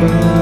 goodbye.